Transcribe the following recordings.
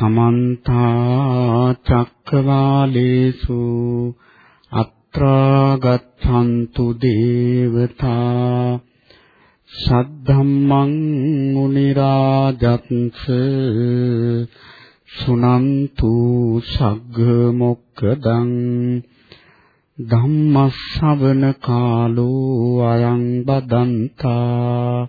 සමන්ත චක්කවාලේසු අත්‍රා ගච්ඡන්තු දේවතා සද්ධම්මං මුනි රාජත්ස සුනන්තු සග්ග මොක්කදං ධම්මස්සවන කාලෝ අයං බදන්තා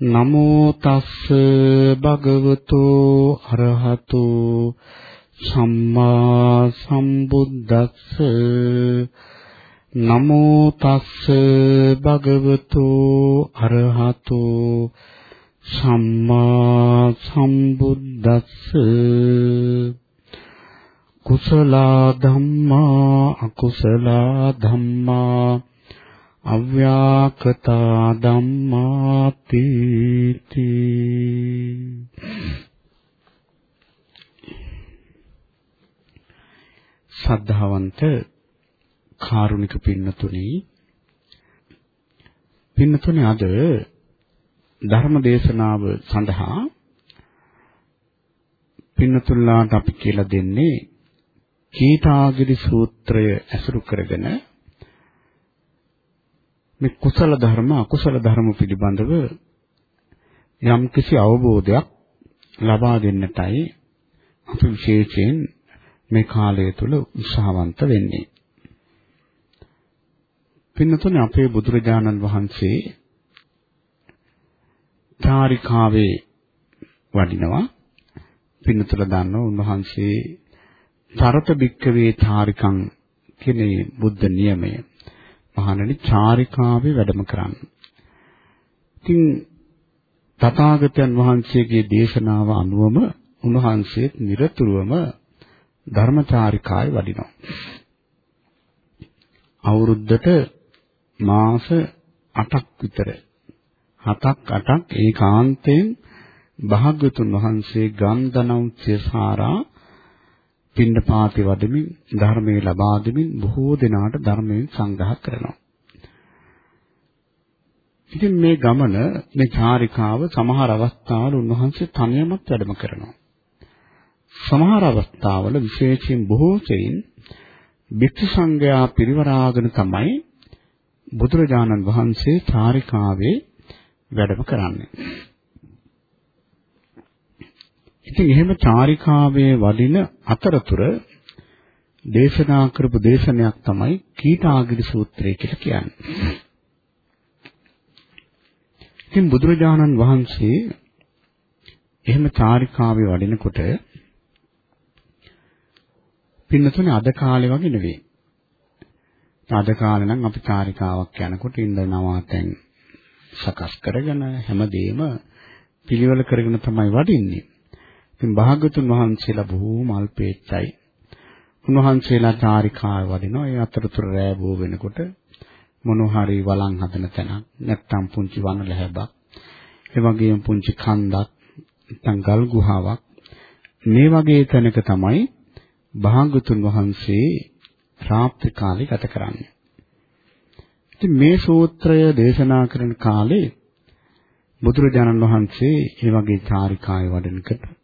නමෝ තස්ස භගවතු අරහතු සම්මා සම්බුද්දස්ස. නමෝ තස්ස භගවතු අරහතු සම්මා සම්බුද්දස්ස. කුසල ධම්මා අකුසල ධම්මා අව්‍යාකතා ධම්මාති සද්ධාවන්ත කාරුණික පින්නතුනි පින්නතුනි අද ධර්ම දේශනාව සඳහා පින්නතුල්ලාට අපි කියලා දෙන්නේ කීටාගිරි සූත්‍රය ඇසුරු කරගෙන මේ කුසල ධර්ම අකුසල ධර්ම පිළිබඳව යම් කිසි අවබෝධයක් ලබා දෙන්නටයි අපි විශේෂයෙන් මේ කාලය තුල උත්සාහවන්ත වෙන්නේ. පින්නතුනේ අපේ බුදුරජාණන් වහන්සේ චාරිකාවේ වඩිනවා. පින්නතුල දන්නව උන්වහන්සේ තරත බික්කවේ චාරිකං කියන බුද්ධ නියමය මහණනි චාරිකාවේ වැඩම කරන්න. ඉතින් තථාගතයන් වහන්සේගේ දේශනාව අනුවම උන්වහන්සේත් নিরතුරුවම ධර්මචාරිකාවේ වඩිනවා. අවුරුද්දට මාස 8ක් විතර 7ක් 8ක් ඒකාන්තයෙන් භාග්‍යතුන් වහන්සේ ගන්ධනෞත්‍ය සාරා පින්නපාති වදමින් ධර්මයේ ලබා දෙමින් බොහෝ දෙනාට ධර්මයෙන් සංග්‍රහ කරනවා. ඉතින් මේ ගමන මේ චාරිකාව සමහර අවස්ථාවල උන්වහන්සේ තනියමත් වැඩම කරනවා. සමහර අවස්ථාවල විශේෂයෙන් බොහෝ සෙයින් භික්ෂු සංඝයා පිරිවරාගෙන තමයි බුදුරජාණන් වහන්සේ චාරිකාවේ වැඩම කරන්නේ. ඉතින් එහෙම චාරිකාවේ වඩින අතරතුර දේශනා කරපු දේශනයක් තමයි කීටාගිරි සූත්‍රය කියලා කියන්නේ. ඉතින් බුදුරජාණන් වහන්සේ එහෙම චාරිකාවේ වඩිනකොට පින්නතුනේ අද කාලේ වගේ නෙවෙයි. අද කාලේ නම් අපි චාරිකාවක් යනකොට ඉඳනවා තැන් සකස් කරගෙන හැමදේම පිළිවෙල කරගෙන තමයි වඩින්නේ. ඉතින් භාගතුන් වහන්සේලා බොහෝම අල්පේච්චයි. උන්වහන්සේලා චාරිකාව වඩිනවා. ඒ අතරතුර රෑ බෝ වෙනකොට මොනවා හරි වළං හදන තැනක් නැත්තම් පුංචි වන ලැබක් ඒ වගේම පුංචි කන්දක් නැත්තම් ගල් ගුහාවක් මේ වගේ තැනක තමයි භාගතුන් වහන්සේ රාත්‍රී කාලේ ගත කරන්නේ. ඉතින් මේ සූත්‍රය දේශනා කරන කාලේ බුදුරජාණන් වහන්සේ මේ වගේ චාරිකාවේ වඩනකොට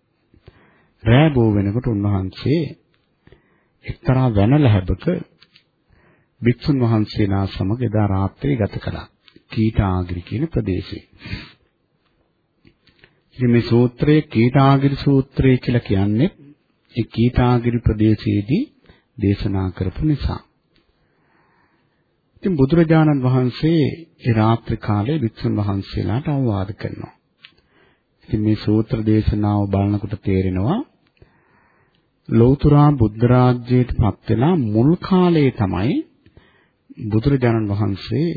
රෑ බෝ වෙනකොට උන්වහන්සේ එක්තරා වැන ලැබක භික්ෂුන් වහන්සේලා සමග එදා රාත්‍රියේ ගත කළා. කීටාගිරි කියන ප්‍රදේශේ. ඉතින් මේ සූත්‍රයේ කීටාගිරි සූත්‍රය කියලා කියන්නේ ඒ කීටාගිරි ප්‍රදේශයේදී දේශනා කරපු නිසා. ඉතින් බුදුරජාණන් වහන්සේ ඒ රාත්‍රී කාලේ භික්ෂුන් වහන්සේලාට අවවාද කරනවා. ඉතින් මේ සූත්‍ර දේශනාව බලනකොට තේරෙනවා ලෞතර බුද්ධ රාජ්‍යයට පත් වෙලා මුල් කාලයේ තමයි බුදුරජාණන් වහන්සේ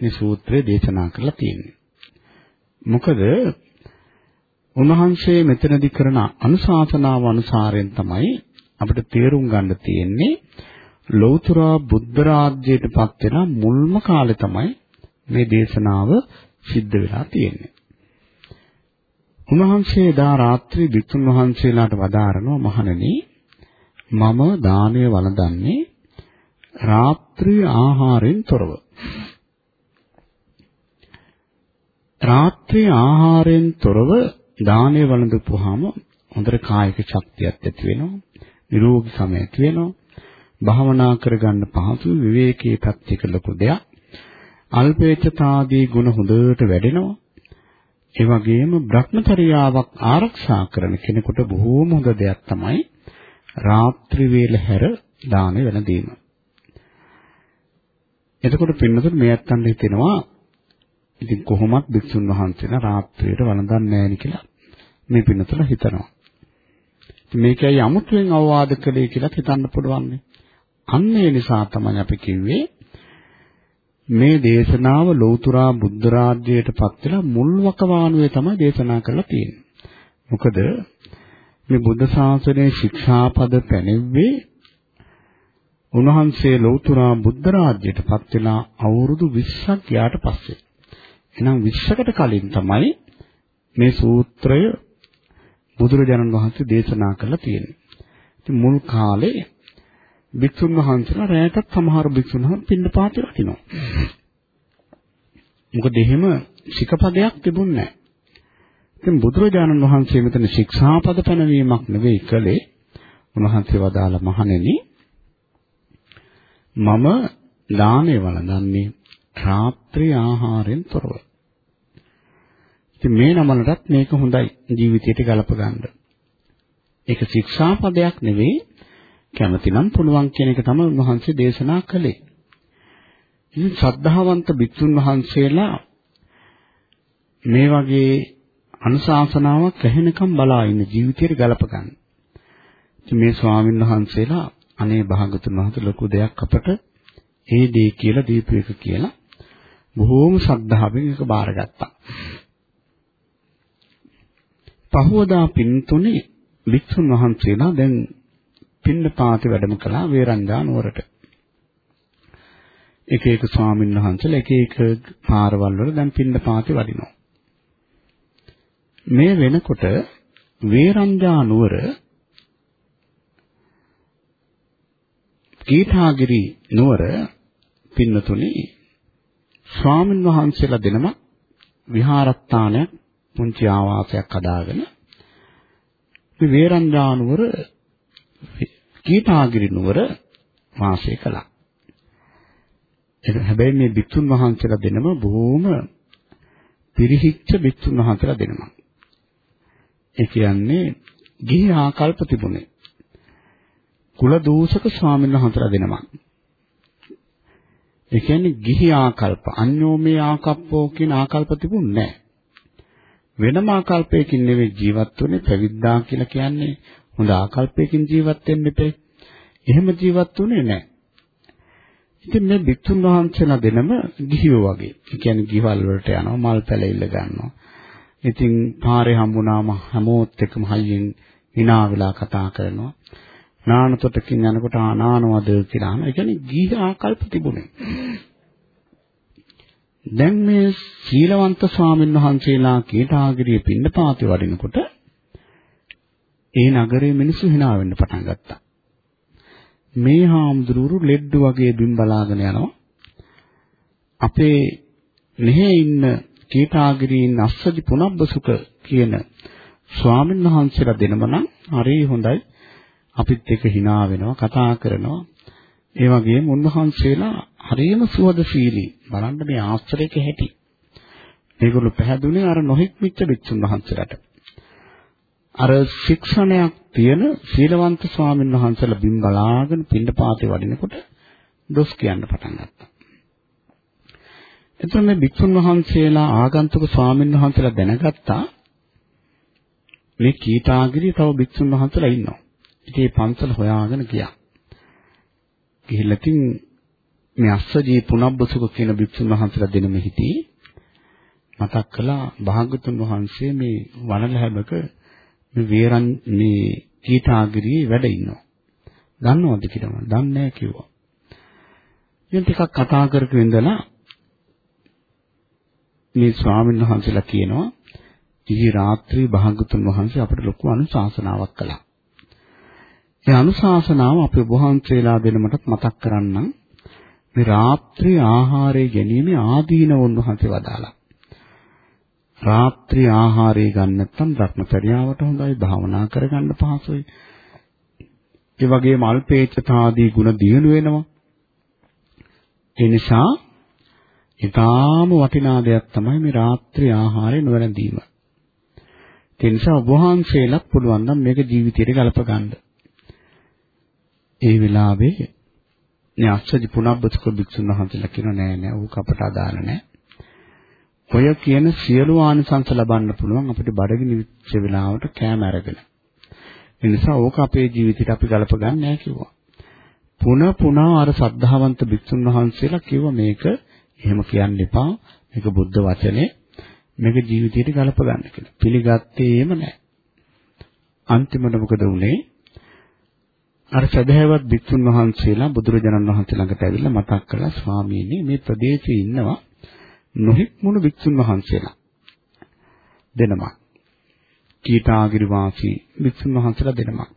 මේ සූත්‍රය දේශනා කරලා තියෙන්නේ. මොකද උන්වහන්සේ මෙතනදී කරන අනුශාසනාව අනුසාරයෙන් තමයි අපිට තේරුම් ගන්න තියෙන්නේ ලෞතර බුද්ධ රාජ්‍යයට පත් වෙන මුල්ම කාලේ තමයි මේ දේශනාව සිද්ධ වෙලා තියෙන්නේ. උන්වහන්සේ දා රාත්‍රී වික්තුන් වහන්සේලාට වදාරනවා මහණෙනි මම දානය වළඳන්නේ රාත්‍රී ආහාරයෙන් තොරව. රාත්‍රී ආහාරයෙන් තොරව දානය වළඳපුවාම හොඳට කායික ශක්තියක් ඇති වෙනවා. නිරෝගී සමය ඇති වෙනවා. භාවනා කරගන්න පහසු විවේකී පැත්තක ලොකු දෙයක්. අල්පේච්ඡතාදී ගුණ හොඳට වැඩෙනවා. ඒ වගේම භ්‍රමචර්යාවක් ආරක්ෂා කරන කෙනෙකුට බොහෝම හොඳ දෙයක් තමයි රාත්‍රී වේල හැර දාන වෙන දීම. එතකොට පින්නතුන් මේ අත්තන්ට හිතෙනවා ඉතින් කොහොමත් භික්ෂුන් වහන්සේලා රාත්‍රියට වළඳන්නේ නැහැ කියලා මේ පින්නතුල හිතනවා. ඉතින් මේකයි අමුතුවෙන් අවවාද කළේ කියලා හිතන්න පුළුවන්. අන්න ඒ නිසා තමයි අපි කිව්වේ මේ දේශනාව ලෞතුරා බුද්ධ රාජ්‍යයට පත් වෙලා මුල් වකවානුවේ තමයි දේශනා කරලා තියෙන්නේ. මොකද මේ බුද්ධ ශාසනයේ ශික්ෂාපද පැනෙව්වේ උන්වහන්සේ ලෞතුරා බුද්ධ රාජ්‍යයට පත් වෙලා අවුරුදු 20ක් ගියාට පස්සේ. එහෙනම් 20කට කලින් තමයි මේ සූත්‍රය බුදුරජාණන් වහන්සේ දේශනා කළා තියෙන්නේ. ඉතින් මුල් කාලේ භික්ෂුන් වහන්සේලා රැයටත් සමහර භික්ෂුන් වහන්සේ පින්නපාතේ රකින්නවා. මොකද එහෙම ශිකපදයක් තිබුණේ නැහැ. ඉතින් බුදුරජාණන් වහන්සේ මෙතන ශික්ෂාපද පැනවීමක් නෙවෙයි කළේ. උන්වහන්සේ වදාළ මහණෙනි මම දානේ වළඳන්නේ රාත්‍රී ආහාරයෙන් තොරව. ඉතින් මේ නමලටත් මේක හොඳයි ජීවිතයට ගලප ගන්න. ඒක ශික්ෂාපදයක් නෙවෙයි කැමතිනම් පුළුවන් කියන එක තමයි උන්වහන්සේ දේශනා කළේ. ඉතින් ශ්‍රද්ධාවන්ත භික්ෂුන් වහන්සේලා මේ වගේ අනුශාසනාවක් ඇහෙනකම් බලා ඉන්න ජීවිතයට ගලප ගන්න. ඉතින් මේ ස්වාමීන් වහන්සේලා අනේ භාගතුන් වහන්සේ ලොකු දෙයක් අපට ඒ දේ කියලා දීපු එක කියලා බොහෝම ශ්‍රද්ධාවෙන් ඒක බාරගත්තා. පහවදා පින්තුනේ වික්ෂුන් වහන්සේලා දැන් පින්නපාතේ වැඩම කළා වේරංගා නුවරට. එක එක ස්වාමීන් වහන්සේලා එක එක පාරවල් වල දැන් පින්නපාතේ වඩිනවා. මේ වෙනකොට වේරංගා නුවර කීඨාගිරි නුවර පින්නතුනි ස්වාමීන් වහන්සේලා දෙනම විහාරස්ථානයක් පුංචි ආවාසයක් හදාගෙන මේ වේරංගා නුවර කීටාගිරි නුවර වාසය කළා. ඒක හැබැයි මේ බිත්තුන් වහන්සේලා දෙනම බොහොම පිරිහිච්ච බිත්තුන් වහන්සේලා දෙනම. ඒ කියන්නේ ගිහි ආකල්ප තිබුණේ. කුල දූෂක ස්වාමීන් වහන්සේලා දෙනම. ඒ කියන්නේ ගිහි ආකල්ප අන්‍යෝමේ ආකප්පෝ කියන ආකල්ප තිබුණේ නැහැ. වෙනම ආකල්පයකින් නෙවෙයි ජීවත් වුනේ පැවිද්දා කියලා කියන්නේ හොඳ ආකල්පයකින් ජීවත් වෙන්න එපේ. එහෙම ජීවත් වුනේ නැහැ. ඉතින් මේ භික්ෂුන් වහන්සේලා දෙනම ගිහියෝ වගේ. ඒ කියන්නේ ගිහවල් වලට යනවා මල් පැලෙilla ගන්නවා. ඉතින් පාරේ හම්බුනාම හැමෝත් එක්කම හයියෙන් hina වෙලා කතා කරනවා. නානතොටකින් යනකොට ආනානවද කියලා අහනවා. ඒ කියන්නේ ගිහි ආකල්ප තිබුණේ. දැන් මේ සීලවන්ත ස්වාමීන් වහන්සේලා කීටාගිරිය පින්නපාතේ වඩිනකොට ඒ නගරයේ මිනිස්සු hina වෙන්න පටන් ගත්තා. මේ හාමුදුරුවෝ ලෙඩ වගේ බිම් බලාගෙන යනවා. අපේ මෙහි ඉන්න කීටාගිරින් අස්සදි පුනබ්බසුක කියන ස්වාමීන් වහන්සේලා දෙනම නම් හරි හොඳයි. අපිත් එක්ක hina වෙනවා කතා කරනවා. ඒ වගේම උන්වහන්සේලා හරියම සුවදශීලී. බලන්න මේ ආශ්‍රයක හැටි. මේගොල්ලෝ පැහැදුනේ අර නොහික්මිච්ච බිච්චුන් වහන්සේලාට. අර ශික්ෂණයක් තියෙන සීලවන්ත ස්වාමීන් වහන්සේලා බිම් බලාගෙන පින්ඩපාතේ වඩිනකොට දොස් කියන්න පටන් ගත්තා. එතකොට මේ භික්ෂුන් වහන්සේලා ආගන්තුක ස්වාමීන් වහන්සේලා දැනගත්තා මේ කීටාගිරිය තව භික්ෂුන් වහන්සේලා ඉන්නවා. ඉතින් මේ පන්සල හොයාගෙන ගියා. ගිහිල්ලා තින් මේ අස්සජී පුනබ්බසුක කියන භික්ෂුන් වහන්සේලා දෙනම හිටි මතක් කළා භාගතුන් වහන්සේ මේ වනලැබක මේ වේරන් මේ කීටාගිරියේ වැඩ ඉන්නවා. දන්නවද කියලා මම දන්නේ නැහැ කිව්වා. ඉතින් ටිකක් කතා කරගෙන ඉඳලා මේ ස්වාමීන් වහන්සේලා කියනවා ඉහි රාත්‍රී භාගතුන් වහන්සේ අපට ලොකු අනුශාසනාවක් කළා. ඒ අනුශාසනාව අපේ වහන්සේලා දෙනමටත් මතක් කරන්නම්. මේ රාත්‍රී ආහාරය ගැනීම ආදීනව උන්වහන්සේ වදාලා. රාත්‍රී ආහාරය ගන්න නැත්නම් ධර්මචර්යාවට හොඳයි භාවනා කරගන්න පහසුයි. ඒ වගේම අල්පේච්ඡතාදී ගුණ දියුණු වෙනවා. ඒ නිසා ඊටාම වටිනා දෙයක් තමයි මේ රාත්‍රී ආහාරය නොවැළඳීම. ඒ නිසා ඔබ වහන්සේලාත් පුළුවන් නම් මේක ජීවිතයට ගලප ගන්න. ඒ වෙලාවේ මේ අස්සජි පුනබ්බතක භික්ෂුන් වහන්සේලා කියන නෑ නෑ ඌක අපට අදාළ නෑ. ඔය කියන සියලු ආනිසංස ලබන්න පුළුවන් අපිට බඩගිනි විච්ච වෙලාවට කෑම අරගෙන. ඒ නිසා ඕක අපේ ජීවිතයට අපි ගලප ගන්න නෑ කිව්වා. පුන පුනා අර සද්ධාවන්ත භික්ෂුන් වහන්සේලා කිව්ව මේක එහෙම කියන්න එපා. මේක බුද්ධ වචනේ. මේක ජීවිතයට ගලප ගන්න කියලා. පිළිගත්තේම නැහැ. අන්තිමට මොකද වුනේ? අර සදහැවත් භික්ෂුන් වහන්සේලා බුදුරජාණන් වහන්සේ ළඟට ඇවිල්ලා මතක් කළා ස්වාමීනි මේ ප්‍රදේශයේ ඉන්නවා නොහික්මුණු භික්ෂුන් වහන්සේලා දෙනමක්. කීටාගිරි වාසී භික්ෂුන් වහන්සේලා දෙනමක්.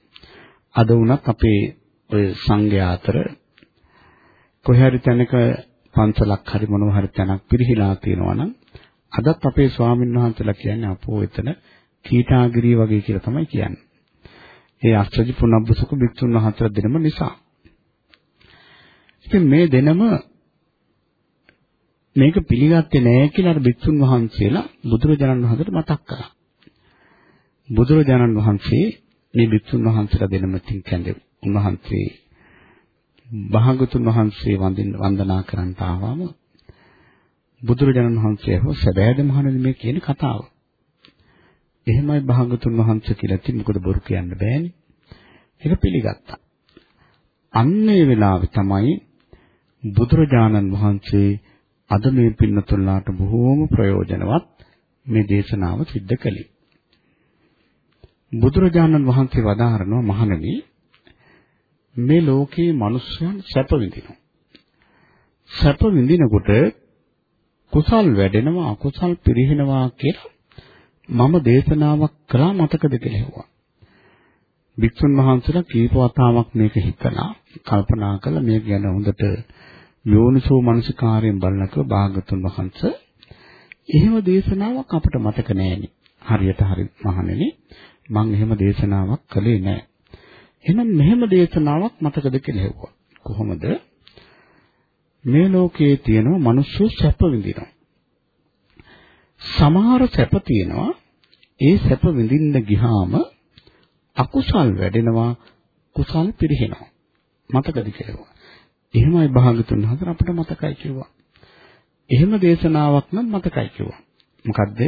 අද වුණත් අපේ ඔය සංඝයා අතර කොහේ හරි තැනක පන්සලක් හරි මොනවා හරි තැනක් පිරිහිලා තියෙනවා නම් අදත් අපේ ස්වාමීන් වහන්සේලා කියන්නේ අපෝ එතන කීටාගිරිය වගේ කියලා තමයි කියන්නේ. ඒ අෂ්ටජි පුනබ්බසුක භික්ෂුන් වහන්සේලා දෙනම නිසා. ඉතින් මේ දෙනම මේක පිළිගත්තේ නැහැ කියලා අර භික්ෂුන් වහන්සේලා බුදුරජාණන් වහන්සේට මතක් කළා. බුදුරජාණන් වහන්සේ මේ භික්ෂුන් වහන්සේලා දෙනම තින් කැඳේ උන්වහන්සේ භාගතුන් වහන්සේ වඳින්න වන්දනා කරන්නට ආවම බුදුරජාණන් වහන්සේ හෝ සැබෑද මහණෙනි මේ කියන කතාව. එහෙමයි භාගතුන් වහන්සේ කියලා තින් මොකද බොරු කියන්න බෑනේ. ඒක පිළිගත්තා. අන්න ඒ වෙලාවේ තමයි බුදුරජාණන් වහන්සේ අද මේ පින්නතුල්ලාට බොහෝම ප්‍රයෝජනවත් මේ දේශනාව සිද්ධ කළේ. බුදුරජාණන් වහන්සේ වදාහරනවා මහණෙනි මේ ලෝකේ මිනිස්යන් සැප විඳිනවා. සැප විඳිනකොට කුසල් වැඩෙනවා අකුසල් පිරිහෙනවා කියලා මම දේශනාවක් කළා මතකද කියලා හෙව්වා. වික්ෂුන් වහන්සේලා කීප වතාවක් මේක හිතලා කල්පනා කළා මේක ගැන හොඳට යෝනිසෝ මනසිකාරයෙන් බලනකව භාගතුන් වහන්සේ එහෙම දේශනාවක් අපිට මතක නෑනේ. හරියට හරි මහණෙනි මම එහෙම දේශනාවක් කළේ නෑ. එහෙනම් මෙහෙම දේශනාවක් මතකද කියලා හෙව්වා. කොහොමද? මේ ලෝකයේ තියෙනවා මිනිස්සු සැප විඳිනවා. සමහර සැප තියෙනවා ඒ සැප විඳින්න ගියාම අකුසල් වැඩෙනවා කුසල් පිරිහෙනවා. මතකද කියලා. එහෙමයි භාගතුන් හතර අපිට මතකයි කිව්වා. එහෙම දේශනාවක් නම් මතකයි කිව්වා. මොකද්ද?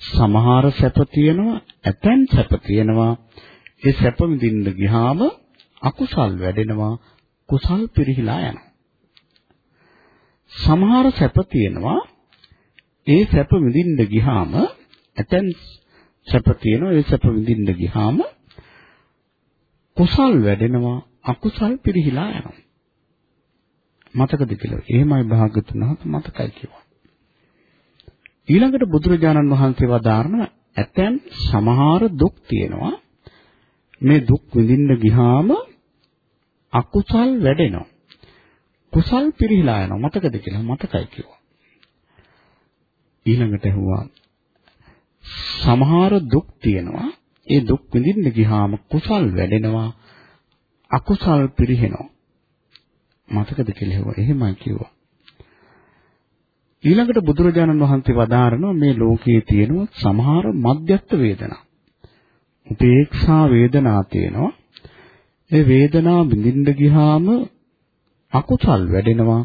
සමහර සැප තියෙනවා, ඇතැම් සැප තියෙනවා. ඒ සැප විඳින්න ගියාම අකුසල් වැඩෙනවා, කුසල් පිරිහිලා යනවා. සමහර සැප තියෙනවා ඒ සැප විඳින්න ගියාම ඇතැම් සැප තියෙනවා ඒ සැප විඳින්න ගියාම කුසල් වැඩෙනවා අකුසල් පිරිහිලා යනවා මතකද කියලා. එහෙමයි භාග්‍යතුන් වහන්සේ මතකයි කිව්වා. ඊළඟට බුදුරජාණන් වහන්සේ වදාारण ඇතැම් සමහර දුක් තියෙනවා. මේ දුක් විඳින්න ගියාම අකුසල් වැඩෙනවා. කුසල් පිරිහිලා යනවා. මතකද කියලා මතකයි කිව්වා. ඊළඟට ඇහුවා සමහර දුක් තියෙනවා. ඒ දුක් විඳින්න ගියාම කුසල් වැඩෙනවා. අකුසල් පිරිහෙනවා. මතකද කියලා හෙව්වා. එහෙමයි කිව්වා. ඊළඟට බුදුරජාණන් වහන්සේ වදාරනවා මේ ලෝකයේ තියෙන සමහර මධ්‍යස්ථ වේදනා. උපේක්ෂා වේදනා තියෙනවා. ඒ වේදනා විඳින්න ගියාම අකුසල් වැඩෙනවා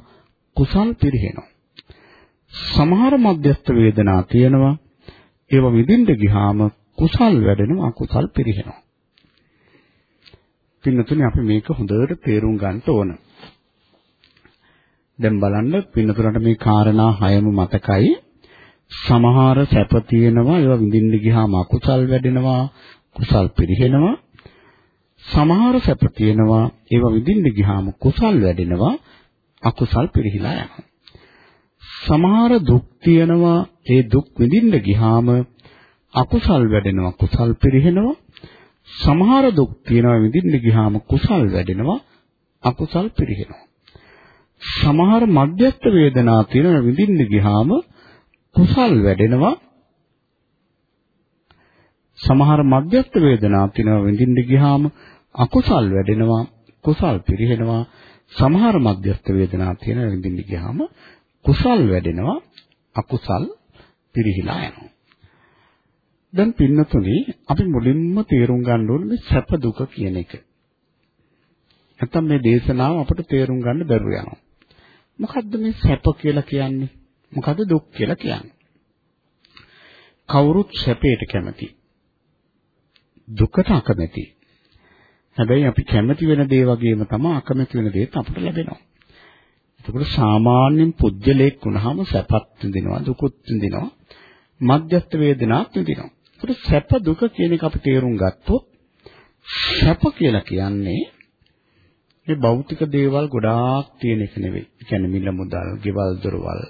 කුසල් පිරිහෙනවා. සමහර මධ්‍යස්ථ වේදනා තියෙනවා. ඒව විඳින්න ගියාම කුසල් වැඩෙනවා අකුසල් පිරිහෙනවා. පින්නතුනේ අපි මේක හොඳට තේරුම් ගන්න ඕන. දැන් බලන්න පින්නතුරට මේ කාරණා හයම මතකයි. සමහර සැප තියෙනවා ඒවා විඳින්න ගියාම අකුසල් වැඩෙනවා කුසල් පිරිහෙනවා. සමහර සැප තියෙනවා ඒවා විඳින්න ගියාම කුසල් වැඩෙනවා අකුසල් පිරිහිලා යනවා. සමහර දුක් තියෙනවා ඒ දුක් විඳින්න ගියාම අකුසල් වැඩෙනවා කුසල් පිරිහෙනවා. සමහර දුක් තියෙනවා විඳින්න ගියාම කුසල් වැඩෙනවා අකුසල් පිරිහෙනවා. සමහර මධ්‍යස්ථ වේදනා තියෙනවා විඳින්න ගියාම කුසල් වැඩෙනවා සමහර මධ්‍යස්ථ වේදනා තියෙනවා විඳින්න ගියාම අකුසල් වැඩෙනවා කුසල් පිරිහෙනවා සමහර මධ්‍යස්ථ වේදනා තියෙනවා විඳින්න ගියාම කුසල් වැඩෙනවා අකුසල් පිරිහිලා යනවා දැන් පින්නතුනි අපි මුලින්ම තේරුම් ගන්න ඕනේ සැප දුක කියන එක. නැත්තම් මේ දේශනාව අපට තේරුම් ගන්න බැරුව යනවා. මොකද්ද මේ සැප කියලා කියන්නේ? මොකද්ද දුක් කියලා කියන්නේ? කවුරුත් සැපයට කැමති. දුකට අකමැති. හැබැයි අපි කැමති වෙන දේ වගේම තමයි අකමැති වෙන දේත් අපට ලැබෙනවා. එතකොට සාමාන්‍යයෙන් පුජ්‍යලයක් වුණාම සැපත් විඳිනවා දුකුත් විඳිනවා මධ්‍යස්ථ වේදනාත් විඳිනවා. ඒකට සැප දුක කියන එක අපි තේරුම් ගත්තොත් සැප කියලා කියන්නේ මේ භෞතික දේවල් ගොඩාක් තියෙන එක නෙවෙයි. ඒ කියන්නේ මිල මුදල්, ගෙවල් දොරවල්,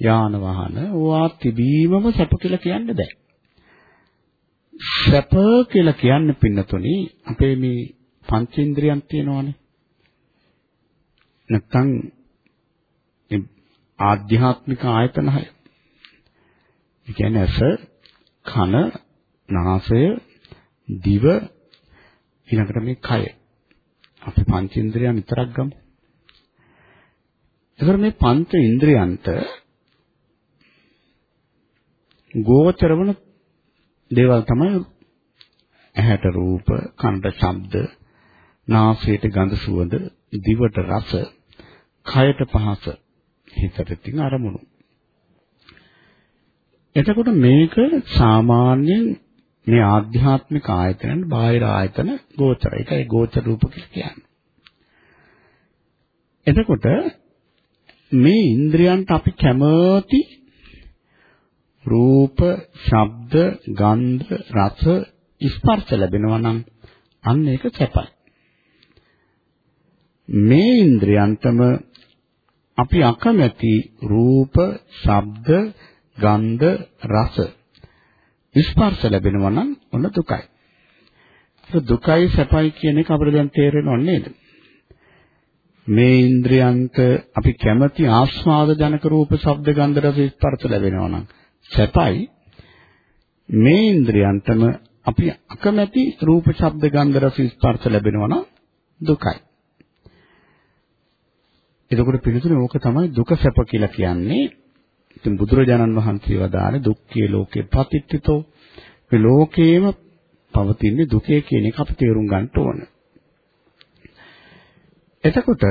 යාන වාහන ඕවා තිබීමම සැප කියලා කියන්න බෑ. සැප කියලා කියන්නේ පින්නතුනි අපේ මේ පංචේන්ද්‍රයන් තියෙනවානේ. නැත්තම් ආධ්‍යාත්මික ආයතන හය. ඒ කියන්නේ ඇස, කන, නාසය, දිව ඊළඟට මේ කය. අපි පංචේන්ද්‍රයන් විතරක් ගමු. ඒතර මේ පංච ඉන්ද්‍රයන්ට ගෝචර වන දේවල් තමයි ඇහැට රූප, කනට ශබ්ද, නාසයට ගඳ සුවඳ, දිවට රස, කයට පහස, හිතට තියෙන අරමුණු. එතකොට මේක සාමාන්‍යයෙන් මේ ආධ්‍යාත්මික ආයතනන් බාහිර ආයතන ගෝචර. ඒකයි ගෝචර රූප කියලා කියන්නේ. එතකොට මේ ඉන්ද්‍රයන්ට අපි කැමති රූප, ශබ්ද, ගන්ධ, රස, ස්පර්ශ ලැබෙනවා නම් අන්න ඒක සැපයි. මේ ඉන්ද්‍රයන්ටම අපි අකමැති රූප, ශබ්ද, ගන්ධ, රස ස්පර්ශ ලැබෙනවා නම් ඔන්න දුකයි. ඒක දුකයි සැපයි කියන එක අපිට දැන් තේරෙනව නේද? මේ ඉන්ද්‍රයන්ට අපි කැමති ආස්වාද ජනක රූප, ශබ්ද, ගන්ධ, රස ස්පර්ශ ලැබෙනවා නම් සැපයි. මේ ඉන්ද්‍රයන්ටම අපි අකමැති රූප, ශබ්ද, ගන්ධ, රස ස්පර්ශ ලැබෙනවා නම් දුකයි. එතකොට පිළිතුරේ ඕක තමයි දුක සැප කියලා කියන්නේ. ඉතින් බුදුරජාණන් වහන්සේ වදාළේ දුක්ඛේ ලෝකේ පතිත්තිතෝ මේ ලෝකේම පවතින දුකේ කියන එක අපි තේරුම් ගන්න ඕන. එතකොට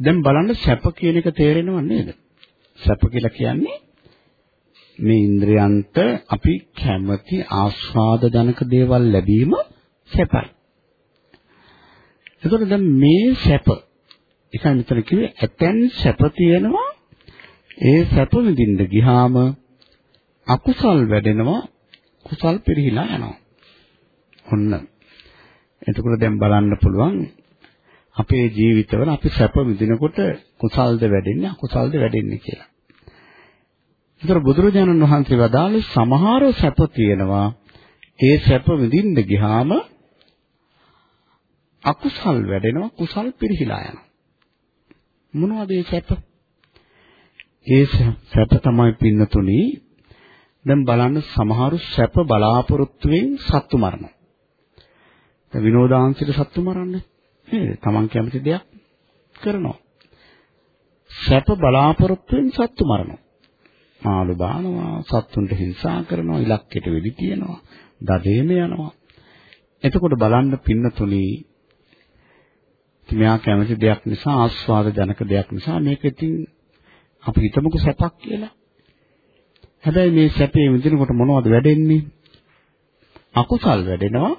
දැන් බලන්න සැප කියන එක තේරෙනව නේද? සැප කියලා කියන්නේ මේ ඉන්ද්‍රයන්ට අපි කැමති ආස්වාද ජනක දේවල් ලැබීම සැපයි. එතකොට දැන් මේ සැප එකයි මෙතන කිව්වේ ඇතැන් සැප තියෙනවා ඒ සැප විඳින්න ගියාම අකුසල් වැඩෙනවා කුසල් පිරිහිලා යනවා. ඔන්න. එතකොට දැන් බලන්න පුළුවන් අපේ ජීවිතවල අපි සැප විඳිනකොට කුසල්ද වැඩෙන්නේ අකුසල්ද වැඩෙන්නේ කියලා. ඒතර බුදුරජාණන් වහන්සේ වදාළේ සමහර සැප තියෙනවා ඒ සැප විඳින්න ගියාම අකුසල් වැඩෙනවා කුසල් පිරිහිලා යනවා. මොනවද ඒ සැප? ඒ සැප තමයි පින්නතුනි දැන් බලන්න සමහරු සැප බලාපොරොත්තුෙන් සත්තු මරනවා. දැන් විනෝදාංශයට සත්තු මරන්නේ නේද? Taman කැමති දෙයක් කරනවා. සැප බලාපොරොත්තුෙන් සත්තු මරනවා. මාළු බානවා, සත්තුන්ට හිංසා කරනවා, ඉලක්කයට වෙඩි තියනවා, දඩේම යනවා. එතකොට බලන්න පින්නතුනි මෙයා කැමති දෙයක් නිසා ආස්වාද ජනක දෙයක් නිසා මේක ඉතින් අපි හිතමුකෝ සැපක් කියලා. හැබැයි මේ සැපේ විඳිනකොට මොනවද වැඩෙන්නේ? අකුසල් වැඩෙනවා.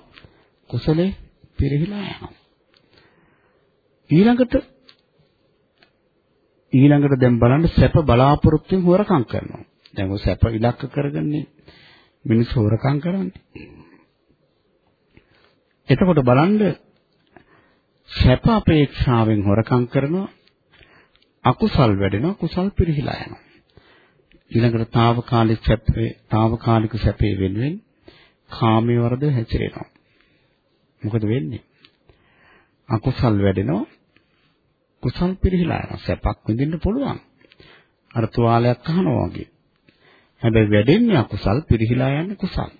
කුසලේ පිරිහිලා යනවා. ඊළඟට ඊළඟට දැන් බලන්න සැප බලාපොරොත්තුෙන් හොරකම් කරනවා. දැන් ඔය සැප ඉලක්ක කරගන්නේ මිනිස්සු හොරකම් කරන්නේ. එතකොට බලන්න සැප අපේක්ෂාවෙන් හොරකම් කරනවා අකුසල් වැඩෙනවා කුසල් පිරිහිලා යනවා. ඊළඟට తాවකාලික සැපේ తాවකාලික සැපේ වෙනුවෙන් කාමයේ වර්ධ හැසිරෙනවා. මොකද වෙන්නේ? අකුසල් වැඩෙනවා කුසල් පිරිහිලා යනවා. සැපක් විඳින්න පුළුවන්. අර තුවාලයක් අහනවා වගේ. හැබැයි වැඩෙන්නේ අකුසල් පිරිහිලා යන්නේ කුසල්.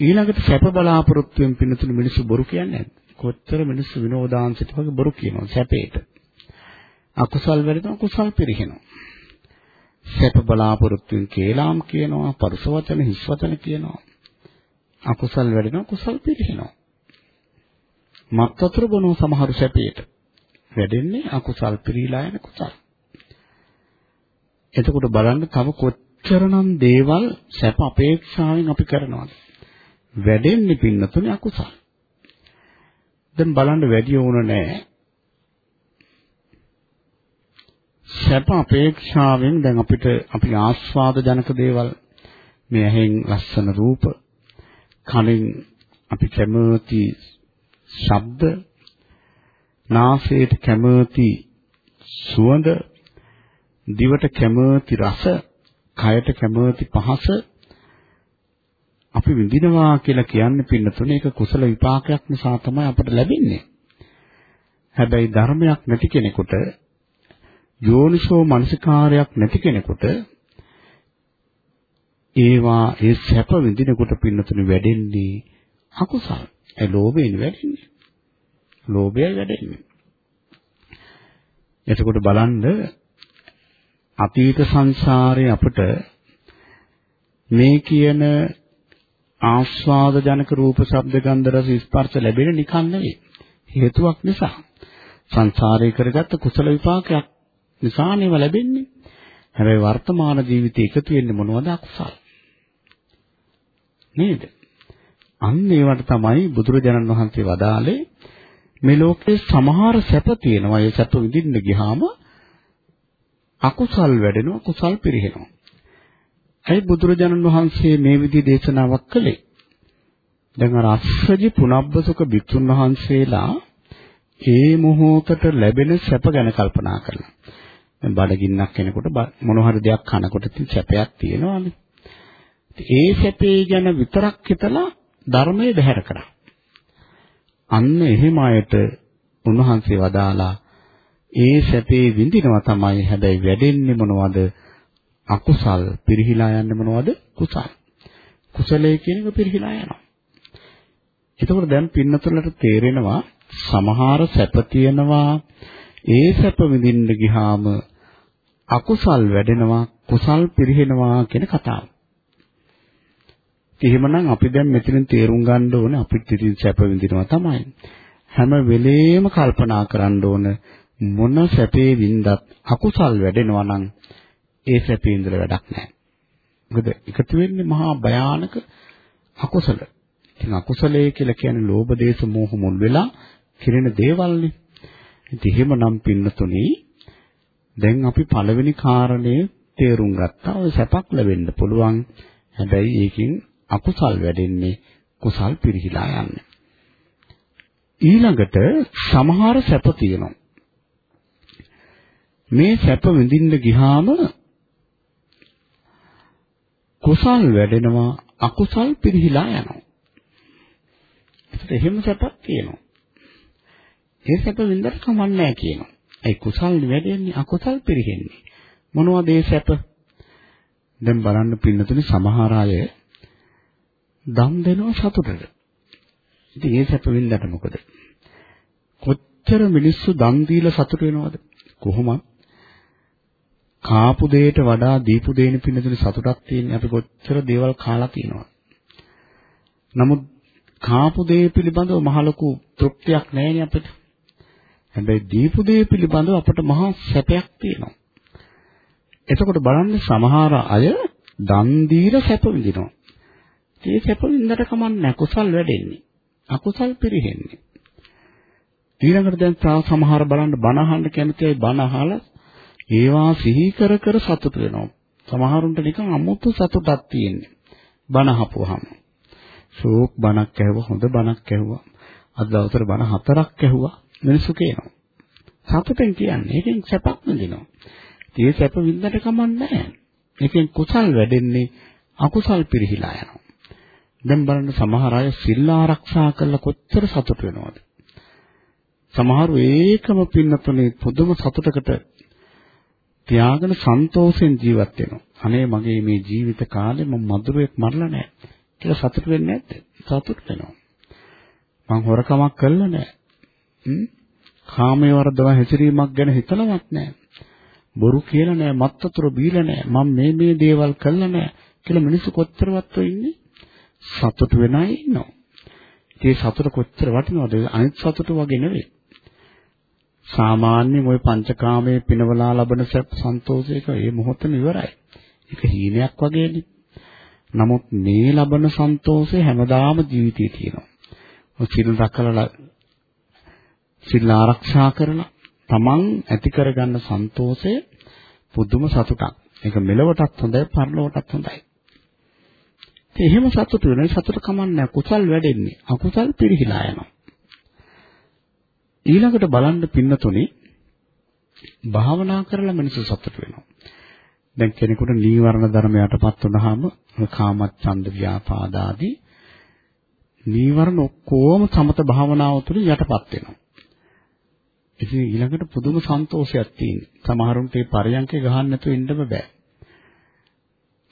ඊළඟට සැප බලාපොරොත්තුෙන් පින්නතුණු මිනිස්සු බොරු කියන්නේ නැද්ද? කොච්චර මිනිස්සු විනෝදාංශයට වගේ බොරු කියනවා සැපේට. අකුසල් වැඩෙනවා කුසල් පිරිහෙනවා. සැප බලාපොරොත්තුෙන් කේලාම් කියනවා, පරුස වචන, හිස් වචන කියනවා. අකුසල් වැඩෙනවා කුසල් පිරිහෙනවා. මත් වතුර බොනවා සමහරු සැපේට. වැඩෙන්නේ අකුසල් පිරීලා යන කුසල්. එතකොට බලන්න තව කොච්චරනම් දේවල් සැප අපේක්ෂාවෙන් අපි කරනවද? වැඩෙන්නේ පින්නතුනේ අකුසල්. දැන් බලන්න වැඩි වුණ නැහැ. සැප අපේක්ෂාවෙන් දැන් අපිට අපි ආස්වාද ජනක දේවල් මේ ඇහෙන් ලස්සන රූප කනින් අපි කැමති ශබ්ද නාසයට කැමති සුවඳ දිවට කැමති රස කයට කැමති පහස අපි විඳිනවා කියලා කියන්නේ පින්නතුනේ ඒක කුසල විපාකයක් නිසා තමයි අපට ලැබෙන්නේ. හැබැයි ධර්මයක් නැති කෙනෙකුට යෝනිසෝ මනසිකාරයක් නැති කෙනෙකුට ඒවා ඒ සැප විඳිනකොට පින්නතුනේ වැඩෙන්නේ අකුසල. ඒ ලෝභයෙන් වැඩෙන්නේ. ලෝභයයි වැඩෙන්නේ. එතකොට බලන්න අතීත සංසාරේ අපට මේ කියන ආස්වාද ජනක රූප ශබ්ද ගන්ධ රස ස්පර්ශ ලැබෙන නිකන් නෙවෙයි. හේතුවක් නිසා. සංසාරේ කරගත්ත කුසල විපාකයක් නිසා නේව ලැබෙන්නේ. හැබැයි වර්තමාන ජීවිතේ එකතු වෙන්නේ මොනවද අකුසල්? නේද? අන්න ඒවට තමයි බුදුරජාණන් වහන්සේ වදාළේ මේ ලෝකේ සමහර සැප තියෙනවා ඒ සැප විඳින්න ගියාම අකුසල් වැඩෙනවා කුසල් පිරිහෙනවා ඇයි බුදුරජාණන් වහන්සේ මේ විදිහේ දේශනාවක් කළේ? දැන් අර අස්සජි පුනබ්බසුක භික්ෂුන් වහන්සේලා ඒ මොහොතට ලැබෙන සැප ගැන කල්පනා කරලා. දැන් බඩගින්නක් කෙනෙකුට මොන හරි දෙයක් කනකොට තින් සැපයක් තියෙනවානේ. ඒ සැපේ ගැන විතරක් හිතලා ධර්මයේ බැහැර කරා. අන්න එහෙම අයට උන්වහන්සේ වදාලා ඒ සැපේ විඳිනවා තමයි හැබැයි වැඩෙන්නේ මොනවද? අකුසල් පිරිහිලා යන්නේ මොනවද? කුසල්. කුසලයේ කියන එක පිරිහිලා යනවා. එතකොට දැන් පින්නතුලට තේරෙනවා සමහර සැප තියෙනවා ඒ සැප විඳින්න ගියාම අකුසල් වැඩෙනවා කුසල් පිරිහෙනවා කියන කතාව. එහෙමනම් අපි දැන් මෙතනින් තේරුම් ගන්න ඕනේ අපිට ඉතින් සැප විඳිනවා තමයි. හැම වෙලේම කල්පනා කරන්න ඕන මොන සැපේ වින්දත් අකුසල් වැඩෙනවා නම් ඒ සැපේ ඉඳලා වැඩක් නැහැ. මොකද එකතු වෙන්නේ මහා භයානක අකුසල. ඉතින් අකුසලයේ කියලා කියන්නේ ලෝභ දේශ මොහ මුල් වෙලා කිරෙන දේවල්නේ. ඉතින් එහෙමනම් පින්නතුනි දැන් අපි පළවෙනි කාරණේ තේරුම් ගත්තා. ඔය සැපක් ලැබෙන්න පුළුවන්. හැබැයි ඒකෙන් අකුසල් වැඩෙන්නේ කුසල් පිරිහිලා යන්නේ. ඊළඟට සමහර සැප තියෙනවා. මේ සැප විඳින්න ගියාම කුසල් වැඩෙනවා අකුසල් පිරිහිලා යනවා. ඒකට එහෙම සැපක් තියෙනවා. ඒ සැප වින්දට කමන්නේ නැහැ කියනවා. ඒ කුසල් වැඩෙන්නේ අකුසල් පිරිහෙන්නේ. මොනවද ඒ සැප? දැන් බලන්න පින්නතුනි සමහර අය දම් දෙනවා සතුටට. ඉතින් ඒ සැප වින්දට මොකද? කොච්චර මිනිස්සු දන් දීලා සතුට වෙනවද? කොහොමද? කාපු දෙයට වඩා දීපු දෙයින් පින්නතුනේ සතුටක් තියෙන්නේ අපි කොච්චර දේවල් කාලා තියෙනවා. නමුත් කාපු දේ පිළිබඳව මහ ලොකු තෘප්තියක් නැහැනේ අපිට. හැබැයි දීපු දේ පිළිබඳව අපට මහා සැපයක් තියෙනවා. එතකොට බලන්න සමහර අය දන් දීලා සැප විඳිනවා. ඒ සැප විඳින්නට කමන්නේ කුසල් වැඩෙන්නේ. අකුසල් පිරෙන්නේ. ඊළඟට දැන් තව සමහර බලන්න බණ අහන්න කැමති අය බණ අහලා ඒවා සිහි කර කර සතුට වෙනවා. සමහරුන්ට නිකන් අමුතු සතුටක් තියෙන්නේ. බණ අහපුවාම. ෂෝක් බණක් ඇහුවා හොඳ බණක් ඇහුවා. අද දවසට බණ හතරක් ඇහුවා. මිනිස්සු කියනවා. සතුටෙන් කියන්නේ. ඒකෙන් සැපක් විඳිනවා. ඒ සැප විඳකට කමන්නේ නැහැ. ඒකෙන් කුසල් වැඩෙන්නේ අකුසල් පිරිහිලා යනවා. දැන් බලන්න සමහර අය සිල් ආරක්ෂා කරලා කොච්චර සතුට වෙනවද? සමහරු ඒකම පින්නතුනේ පුදුම සතුටකට තියාගෙන සන්තෝෂෙන් ජීවත් වෙනවා. අනේ මගේ මේ ජීවිත කාලේ මම මధుරයක් මරලා නැහැ කියලා සතුට වෙන්නේ නැද්ද? සතුට වෙනවා. මං හොරකමක් කළා නැහැ. හ්ම්? කාමයේ වර්ධව හැසිරීමක් ගැන හිතලවත් නැහැ. බොරු කියලා නැහැ, මත් වතුර බීලා නැහැ, මම මේ මේ දේවල් කළා නැහැ කියලා මිනිස්සු කොච්චරවත් ඉන්නේ සතුට වෙන අය ඉන්නවා. ඒ සතුට කොච්චර වටිනවද? අනිත් සතුට වගේ නෙවෙයි. සාමාන්‍යයෙන් ওই පංචකාමයේ පිනවලා ලබන සන්තෝෂයක ඒ මොහොතම ඉවරයි. ඒක හීනයක් වගේනේ. නමුත් මේ ලබන සන්තෝෂය හැමදාම ජීවිතේ තියෙනවා. ඔය සිල් රැකලා සිල් ආරක්ෂා කරලා තමන් ඇති කරගන්න සන්තෝෂය පුදුම සතුටක්. ඒක මෙලවටත් හොඳයි පරලොවටත් හොඳයි. එහෙම සතුට වෙන සතුට කමන්නේ කුසල් වැඩෙන්නේ. අකුසල් පිරිහිලා යනවා. ඊළඟට බලන්න පින්නතුනේ භාවනා කරලා මිනිස්සු සතුට වෙනවා. දැන් කෙනෙකුට නීවරණ ධර්ම යටපත් වුනහම කාමච්ඡන්ද ව්‍යාපාද ආදී නීවරණ ඔක්කොම සමත භාවනාව තුළ යටපත් වෙනවා. ඉතින් ඊළඟට පුදුම සන්තෝෂයක් තියෙනවා. සමහරුන්ට ඒ පරයන්කේ ගහන්න නැතුව ඉන්නම බෑ.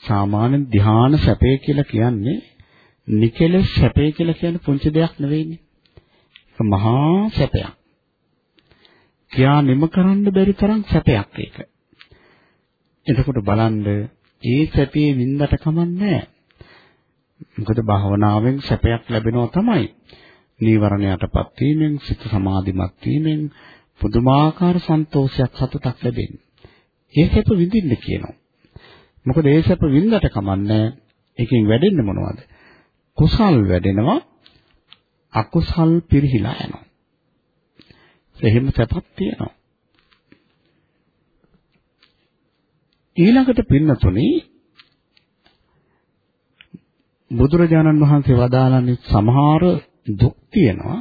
සාමාන්‍ය ධ්‍යාන සැපේ කියලා කියන්නේ නිකලස් සැපේ කියලා කියන්නේ පුංචි දෙයක් නෙවෙයිනේ. ඒක මහා සැපයක්. කියා නිම කරන්න බැරි තරම් සැපයක් ඒක. එතකොට බලන්න ඒ සැපේ වින්දට කමන්නේ මොකද භාවනාවෙන් සැපයක් ලැබෙනවා තමයි. නීවරණයටපත් වීමෙන් සිත සමාධිමත් වීමෙන් පුදුමාකාර සන්තෝෂයක් සතුටක් ලැබෙන්නේ. ඒ සැප විඳින්න කියනවා. මොකද ඒ සැප වින්දට කමන්නේ ඒකෙන් වැඩෙන්නේ මොනවද? කුසල් වැඩෙනවා අකුසල් පිරිහිලා යනවා. එහෙම සැපක් තියෙනවා. ඊළඟට පින්නතුනි බුදුරජාණන් වහන්සේ වදාළන්නේ සමහර දුක් තියෙනවා.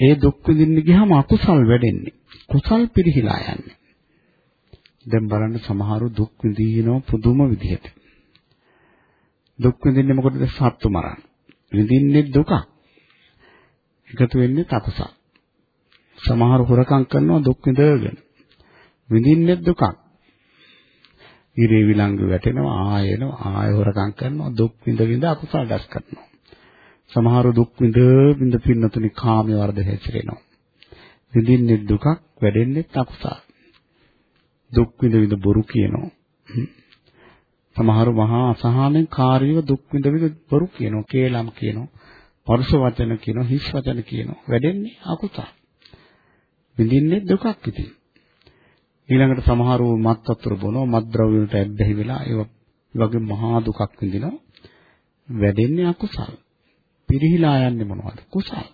ඒ දුක් විඳින්න ගියාම අකුසල් වැඩෙන්නේ. කුසල් පිරිහිලා යන්නේ. දැන් බලන්න සමහරු දුක් විඳිනවා පුදුම විදිහට. දුක් විඳින්නේ මොකටද? සත්තු මරන්න. විඳින්නේ දුකක්. එකතු වෙන්නේ තපසක්. සමහර හොරකම් කරනවා දුක් විඳගෙන. විඳින්නේ දුකක්. ඉරේ විලංගු වැටෙනවා ආයෙනවා ආයෙ හොරකම් කරනවා දුක් විඳ විඳ අකුසල දැස් කරනවා. සමහර දුක් විඳ විඳ පින්නතුනි කාමයේ වර්ධ හැසිරෙනවා. විඳින්නේ දුකක් වැඩෙන්නේ අකුසල. දුක් විඳ විඳ බොරු කියනවා. සමහර මහා අසහනෙන් කාර්යව දුක් විඳ විඳ බොරු කියනවා, කේලම් කියනවා. පරුෂ වචන කියනවා හිස් වචන කියනවා. වැඩෙන්නේ අකුසල. විඳින්නේ දුකක් ඉතින්. ඊළඟට සමහරව මත් වතුර බොනවා මත් ද්‍රව්‍ය වලට ඇබ්බැහි වෙලා ඒ වගේ මහා දුකක් විඳිනවා. වැඩෙන්නේ අකුසල. පිරිහිලා යන්නේ මොනවද? කුසල.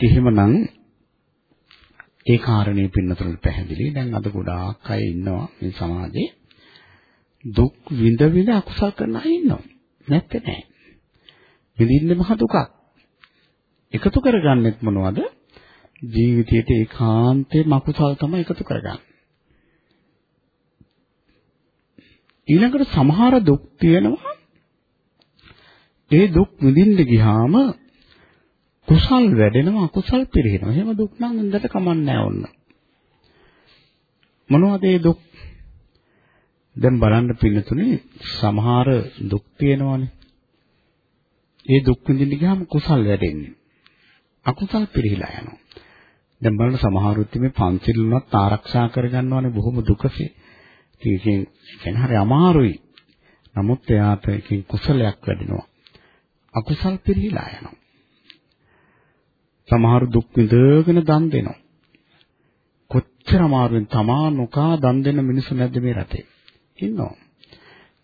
එහෙමනම් ඒ කාරණේ පින්නතුන්ට පැහැදිලි දැන් අද ගොඩාක් අය ඉන්නවා මේ සමාජේ දුක් විඳ විඳ අකුසල කරන අය ඉන්නවා නැත්තේ නෑ විඳින්නේ මහ දුකක්. එකතු කරගන්නෙත් මොනවද? ජීවිතයේ ඒකාන්තේ මකුසල් තමයි එකතු කරගන්නේ. ඊළඟට සමහර දුක් තියෙනවා. ඒ දුක් විඳින්න ගියාම කුසල් වැඩෙනවා අකුසල් පිරිනවා. එහෙම දුක් නම් හොඳට කමන්නේ නැහැ ඔන්න. මොනවද ඒ දුක්? දැන් බලන්න පින්නතුනේ සමහර දුක් තියෙනවානේ. ඒ දුක් විඳින්න ගියාම කුසල් වැඩෙන්නේ. අකුසල් පිරිහිලා යනවා. දැන් බලන්න සමහරුත් මේ පන්සිල් උනත් ආරක්ෂා කරගන්නවානේ බොහොම දුකසේ. ඒකෙන් කියන්නේ හරි අමාරුයි. නමුත් එයාට ඒකෙන් කුසලයක් වැඩෙනවා. අකුසල් පිරිහිලා යනවා. සමහරු දුක් විඳගෙන දන් දෙනවා. කොච්චර අමාරුවෙන් තමා නොකා දන් දෙන මිනිස්සු නැද්ද මේ රටේ? ඉන්නවා.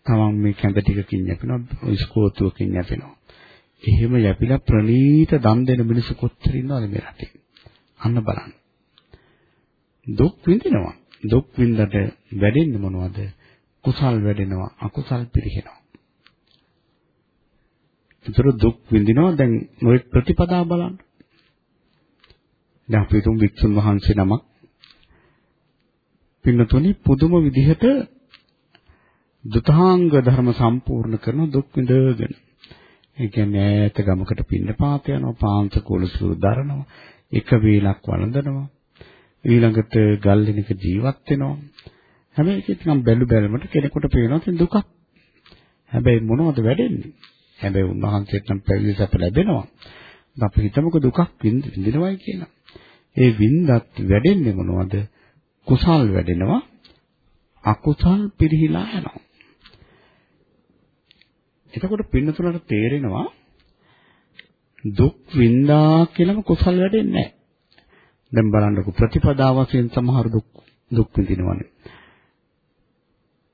තමන් මේ කැඳ ටිකකින් යපිනවා, ඉස්කෝතුවකින් යපිනවා. එහෙම යැපිලා ප්‍රණීත දන් දෙන මිනිස්සු කොච්චර ඉන්නවද මේ රටේ? අන්න බලන්න. දුක් විඳිනවා. දුක් විඳට වැඩෙන්නේ මොනවද? කුසල් වැඩෙනවා, අකුසල් පිරිහෙනවා. ඒතර දුක් විඳිනවා දැන් නොඑක් ප්‍රතිපදා බලන්න. දැන් අපි තුන් වික්ෂුන් වහන්සේ නමක් පින්නතුනි පුදුම විදිහට දුතාංග ධර්ම සම්පූර්ණ කරන දුක් විඳගෙන. ඒ කියන්නේ ඈත ගමකට පින්න පාත යනවා, පාංශ කුලසුරු දරනවා, එක වේලක් වළඳනවා. ඊළඟට ගල්ලෙනක ජීවත් වෙනවා. හැම එකකම බැලු බැලමට කෙනෙකුට පේනවා දුකක්. හැබැයි මොනවද වැඩෙන්නේ? හැබැයි උන්වහන්සේට නම් පැවිදි සැප ලැබෙනවා. අපි හිතමුකෝ දුකක් විඳිනවයි කියලා. ඒ වින්දත් වැඩෙන්නේ මොනවද? කුසල් වැඩෙනවා. අකුසල් පිරිහිලා යනවා. එතකොට පින්නතුලට තේරෙනවා දුක් වින්දා කියලාම කුසල් වැඩෙන්නේ නැහැ. දැන් බලන්නකො ප්‍රතිපදා වශයෙන් සමහර දුක් දුක් විඳිනවනේ.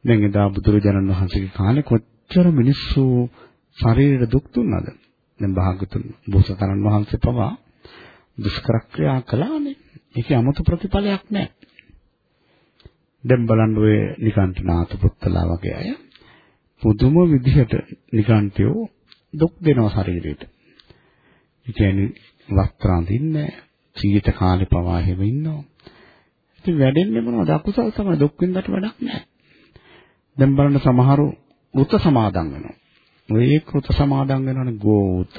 දැන් එදා බුදුරජාණන් වහන්සේගේ කාලේ කොච්චර මිනිස්සු ශරීර දුක් දුන්නද? දැන් භාගතුන් බෝසතාණන් වහන්සේ පවා දුෂ්කර ක්‍රියා කළානේ. ඒකේ 아무තු ප්‍රතිඵලයක් නැහැ. දැන් බලන්න ඔය නිකාන්තනාත පුත්තලා වගේ අය පුදුම විදිහට නිකාන්තයෝ දුක් දෙනවා ශරීරයට. ඒ කියන්නේ වස්ත්‍ර අඳින්නේ ජීවිත කාලේ පවා හැම ඉන්නවා. ඉතින් වැඩෙන්නේ මොනවද? අකුසල් තමයි දුක් විඳට වැඩක් නැහැ. දැන් බලන්න සමහරු වෘත සමාදන් වෙනවා. ඔය කෘත සමාදන් වෙනවනේ ගෝත,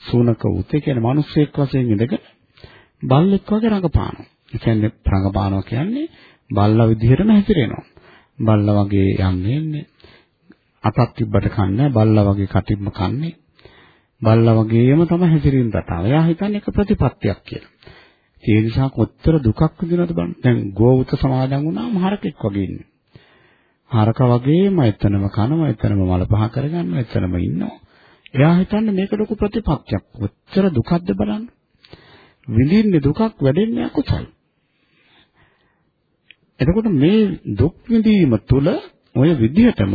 සුනක උත කියන්නේ මිනිස්සෙක් වශයෙන් ඉඳගෙන බල්ලෙක් වගේ රඟපානවා. ඒ කියන්නේ රඟපානවා කියන්නේ බල්ලා විදිහටම හැසිරෙනවා. බල්ලා වගේ යන්නේ ඉන්නේ. අතක් තිබ්බට කන්නේ බල්ලා වගේ කටින්ම කන්නේ. බල්ලා වගේම තමයි හැසිරීම රටාව. එයා හිතන්නේ එක ප්‍රතිපත්තියක් කියලා. ඒ නිසා කොච්චර දුකක් විඳිනවද බලන්න. දැන් ගෝවුත සමාදන් වුණාම හරකෙක් වගේ ඉන්නේ. හරක වගේම එතනම කනවා, එතනම මල පහ කරගන්නවා, එතනම ඉන්නවා. එයා හිතන්නේ මේක ලොකු ප්‍රතිපත්තියක්. කොච්චර දුකක්ද බලන්න. විඳින්නේ දුකක් වැඩෙන්නේ අකුසල්. එතකොට මේ දුක් විඳීම තුළ ඔය විදිහටම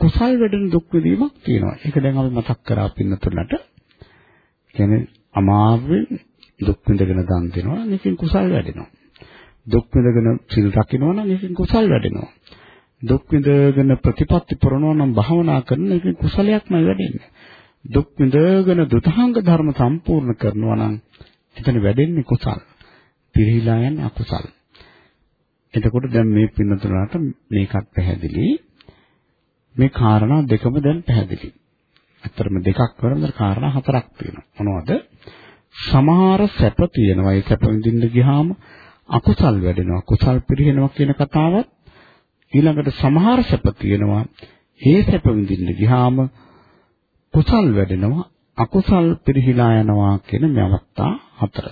කුසල් වැඩෙන දුක් විඳීමක් තියෙනවා. ඒක දැන් අපි මතක් කරා පින්නතුලට. කියන්නේ අමාරුවෙන් දුක් විඳගෙන දන් දෙනවා. මේකෙන් කුසල් වැඩෙනවා. දුක් විඳගෙන සිල් රකින්නවා නම් මේකෙන් කුසල් වැඩෙනවා. දුක් විඳගෙන ප්‍රතිපත්ති පුරනවා නම් භාවනා කරන එකෙන් කුසලයක්මයි වැඩෙන්නේ. දුක් විඳගෙන දුතහංග ධර්ම සම්පූර්ණ කරනවා නම් එතන වැඩෙන්නේ කුසල්. පිරිහිලා යන්නේ අකුසල්. එතකොට දැන් මේ පින්නතුලාට මේකත් පැහැදිලි. මේ කාරණා දෙකම දැන් පැහැදිලි. අතරම දෙකක් වරන්දර කාරණා හතරක් තියෙනවා. මොනවද? සමහර සැප තියෙනවා. ඒ සැප විඳින්න ගියාම අකුසල් වැඩෙනවා. කුසල් පිරිහෙනවා කියන කතාවත් ඊළඟට සමහර සැප තියෙනවා. ඒ සැප විඳින්න ගියාම කුසල් වැඩෙනවා. අකුසල් පිරිහිලා යනවා කියන මේ අවස්ථා හතර.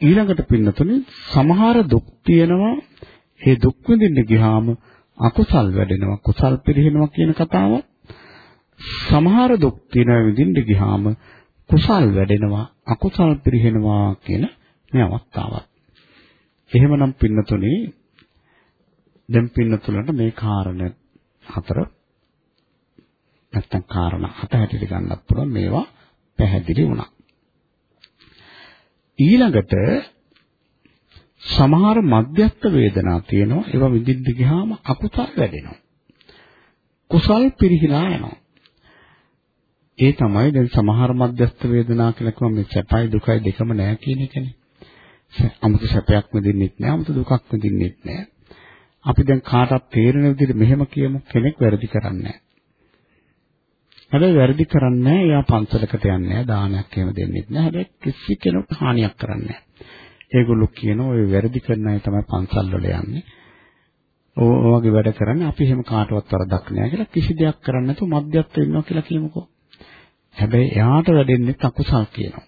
ඊළඟට පින්නතුනේ සමහර දුක් තියෙනවා. ඒ දුක් විඳින්න ගියාම අකුසල් වැඩෙනවා කුසල් පිරිනනවා කියන කතාව සමහර දුක් තියෙනවා විඳින්න ගියාම කුසල් වැඩෙනවා අකුසල් පිරිනනවා කියන මේ අවස්ථාවක්. එහෙමනම් පින්නතුනේ දැන් පින්නතුලට මේ කාරණ හතර නැත්තම් කාරණ හත හැටියට ගන්නත් පුළුවන් මේවා පැහැදිලි වුණා. ඊළඟට සමහර මධ්‍යස්ථ වේදනා තියෙනවා ඒවා විඳින්න ගියාම අකුසල් වැඩෙනවා. කුසල් පිරිහිලා යනවා. ඒ තමයි දැන් සමහර මධ්‍යස්ථ වේදනා කියලා කිව්වම මේ සැපයි දුකයි දෙකම නෑ කියන එකනේ. අමුතු සැපයක් විඳින්නෙත් නෑ අමුතු දුකක් විඳින්නෙත් නෑ. අපි දැන් කාටවත් තේරෙන විදිහට මෙහෙම කියමු කෙනෙක් වැරදි කරන්නේ හැබැයි වැරදි කරන්නේ එයා පන්සලකට යන්නේ නැහැ දානයක් එහෙම දෙන්නෙත් නැහැ හැබැයි කිසි කෙනෙකුට හානියක් කරන්නේ නැහැ ඒගොල්ලෝ කියන ඔය වැරදි කරන අය තමයි පන්සල් වල යන්නේ. ඕ වගේ වැඩ කරන්නේ අපි එහෙම කාටවත් වරදක් නෑ කියලා කිසි දෙයක් කරන්නේ නැතුව මධ්‍යස්ථ වෙනවා කියලා කියමුකෝ. හැබැයි එයාට වැඩෙන්නේ අකුසල් කියනවා.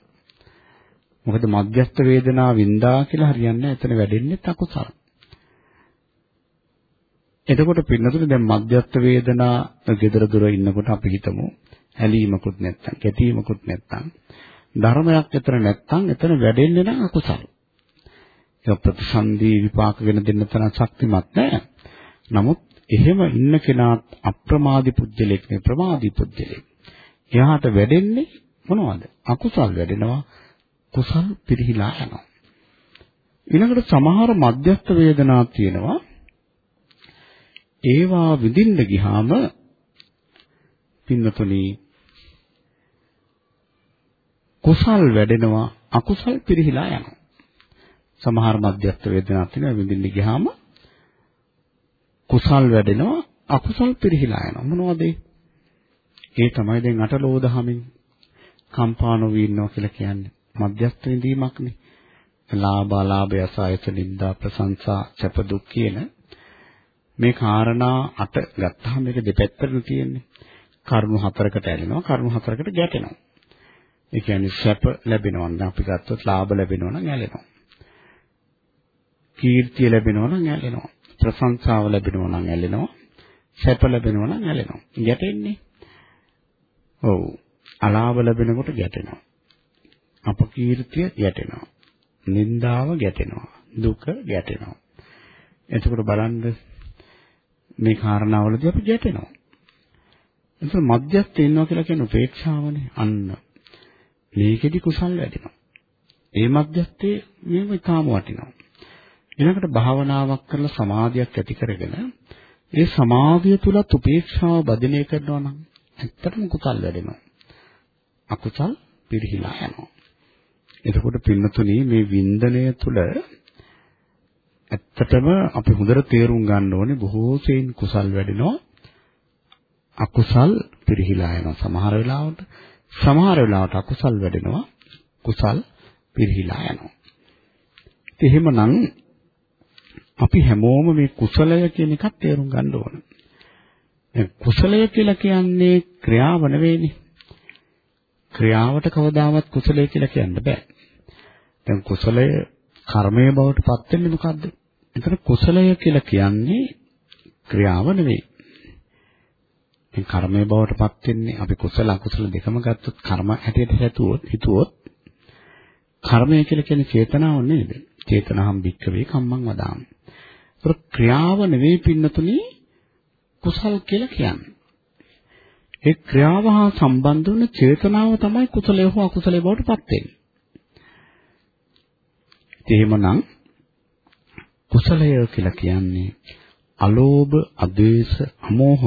මොකද මධ්‍යස්ථ වේදනාව වින්දා කියලා හරියන්නේ එතන වැඩෙන්නේ අකුසල්. එතකොට පින්නතුනේ දැන් මධ්‍යස්ථ වේදනා gedara dura ඉන්නකොට අපි හිතමු ඇලීමකුත් නැත්තම් කැටීමකුත් නැත්තම් ධර්මයක් එතන නැත්තම් එතන වැඩෙන්නේ නම් අකුසල්. ඒක ප්‍රතිසන්දි විපාක වෙන දෙන්න තරම් ශක්තිමත් නැහැ. නමුත් එහෙම ඉන්න කෙනාත් අප්‍රමාදී පුජ්‍යලෙක් නේ ප්‍රමාදී පුජ්‍යලෙක්. එයාට වැඩෙන්නේ මොනවද? අකුසල් වැඩෙනවා. කුසල් පිරිහිලා යනවා. ඊළඟට සමහර මධ්‍යස්ථ වේදනා තියෙනවා. ඒවා විඳින්න ගියාම පින්නතුනි කුසල් වැඩෙනවා අකුසල් පිරිහිලා යනවා. සමහර මධ්‍යස්ථ වේදනාවක් තියෙනවා විඳින්න ගියාම කුසල් වැඩෙනවා අකුසල් පිරිහිලා යනවා. මොනවද ඒ තමයි දැන් අටලෝදහමින් කම්පා නොවී ඉන්නවා කියලා කියන්නේ. මධ්‍යස්ථ විඳීමක්නේ. ලාභ ලාභය සායත නිന്ദා ප්‍රශංසා සැප දුක් කියන මේ කාරණා අට ගත්තාම මේක දෙපැත්තටම තියෙන්නේ. කරුණු හතරකට ඇලෙනවා කරුණු හතරකට ගැටෙනවා. ඒ කියන්නේ සැප ලැබෙනවා නම් අපි ගත්තොත් ලාභ ලැබෙනවා නම් ඇලෙනවා. කීර්තිය ලැබෙනවා නම් ඇලෙනවා. ප්‍රශංසාව ලැබෙනවා නම් ඇලෙනවා. සැප ලැබෙනවා නම් ඇලෙනවා. ගැටෙන්නේ. ඔව්. අලාභ ලැබෙනකොට ගැටෙනවා. අපකීර්තිය ගැටෙනවා. නිന്ദාව ගැටෙනවා. දුක ගැටෙනවා. එතකොට බලන්න මේ කාරණාවලදී අපි ගැටෙනවා. එතකොට මධ්‍යස්ථ ඉන්නවා කියලා කියන්නේ උපේක්ෂාවනේ. අන්න මේකෙදි කුසල් වැඩෙනවා. ඒ මධ්‍යස්ථයේ මේව ඊටාම වටිනවා. ඊළඟට භාවනාවක් කරලා සමාධියක් ඇති කරගෙන ඒ සමාධිය තුලත් උපේක්ෂාව බදිනය කරනවා නම් ඇත්තටම කුසල් වැඩෙනවා. අකුසල් පිරිහිලා යනවා. එතකොට පින්නතුනි මේ වින්දනය තුල ඇත්තටම අපි හොඳට තේරුම් ගන්න ඕනේ බොහෝ සෙයින් කුසල් වැඩෙනවා අකුසල් පිරිහිලා යනවා සමහර වෙලාවට සමහර වෙලාවට අකුසල් වැඩෙනවා කුසල් පිරිහිලා යනවා ඉතින් එහෙමනම් අපි හැමෝම මේ කුසලය කියන එකත් තේරුම් ගන්න ඕන. දැන් කුසලය කියලා කියන්නේ ක්‍රියාව නෙවෙයිනේ. ක්‍රියාවට කවදාවත් කුසලය කියලා කියන්න බෑ. දැන් කුසලය කර්මයේ බවට පත් වෙන්නේ මොකද්ද? එතන කුසලය කියලා කියන්නේ ක්‍රියාව නෙවෙයි. දැන් කර්මයේ බවට පත් වෙන්නේ අපි කුසල අකුසල දෙකම ගත්තොත් කර්ම හැටියට හිතුවොත් හිතුවොත් කර්මය කියලා කියන්නේ චේතනාව නේද? චේතනහම් භික්කවේ කම්මං වදාමි. ඒක ක්‍රියාව නෙවෙයි පින්නතුනි කුසල් කියලා කියන්නේ. ඒ ක්‍රියාව හා සම්බන්ධ වන චේතනාව තමයි කුසලයේ හෝ අකුසලයේ බවට පත් වෙන්නේ. එහෙමනම් කුසලය කියලා කියන්නේ අලෝභ, අද්වේෂ, අමෝහ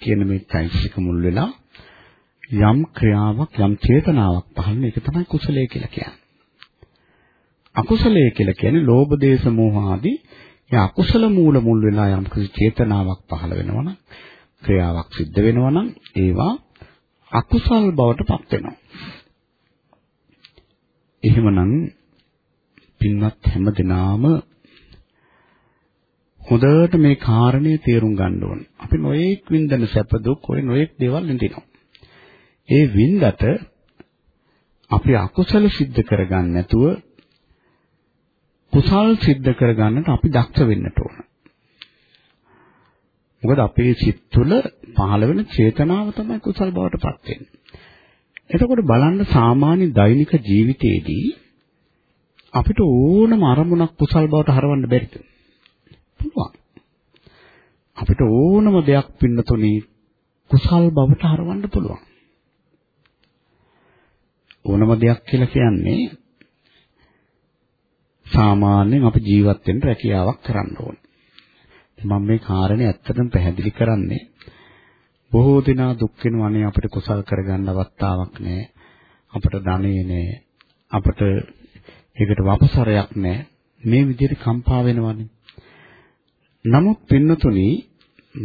කියන මේ চৈতසික මුල් වෙලා යම් ක්‍රියාවක් යම් චේතනාවක් පහළ ඒක තමයි කුසලය කියලා කියන්නේ. අකුසලය කියලා කියන්නේ ලෝභ, දේශ, මෝහ ආදී ඒ අකුසල මූල මුල් වෙලා යම් කිසි චේතනාවක් පහළ වෙනවා නම් ක්‍රියාවක් සිද්ධ වෙනවා නම් ඒවා අකුසල් බවට පත් වෙනවා. එහෙමනම් පින්වත් හැම දිනාම හොඳට මේ කාරණේ තේරුම් ගන්න ඕනේ. අපි නොයේක් වින්දන සැප දුක් ඔය නොයේක් දේවල් විඳිනවා. ඒ වින්දට අපි අකුසල සිද්ධ කරගන්න නැතුව කුසල් සිද්ධ කරගන්නට අපි දක්ෂ වෙන්නට ඕන. මොකද අපේ සිත් තුළ පහළ වෙන චේතනාව තමයි කුසල් බවට පත් වෙන්නේ. එතකොට බලන්න සාමාන්‍ය දෛනික ජීවිතයේදී අපිට ඕනම අරමුණක් කුසල් බවට හරවන්න බැරිද? පුළුවන්. අපිට ඕනම දෙයක් පින්නතුනේ කුසල් බවට හරවන්න පුළුවන්. ඕනම දෙයක් කියලා කියන්නේ සාමාන්‍යයෙන් අපි ජීවත් වෙන්න රැකියාවක් කරන්න ඕනේ. මම මේ කාරණේ ඇත්තටම පැහැදිලි කරන්නේ බොහෝ දෙනා දුක් වෙනවනේ අපිට කුසල් කරගන්න අවස්ථාවක් නැහැ. අපිට ධනෙ නැහැ. අපිට ඒකට වපසරයක් නැහැ. මේ විදිහට කම්පා වෙනවනේ. නමුත් පින්නතුනි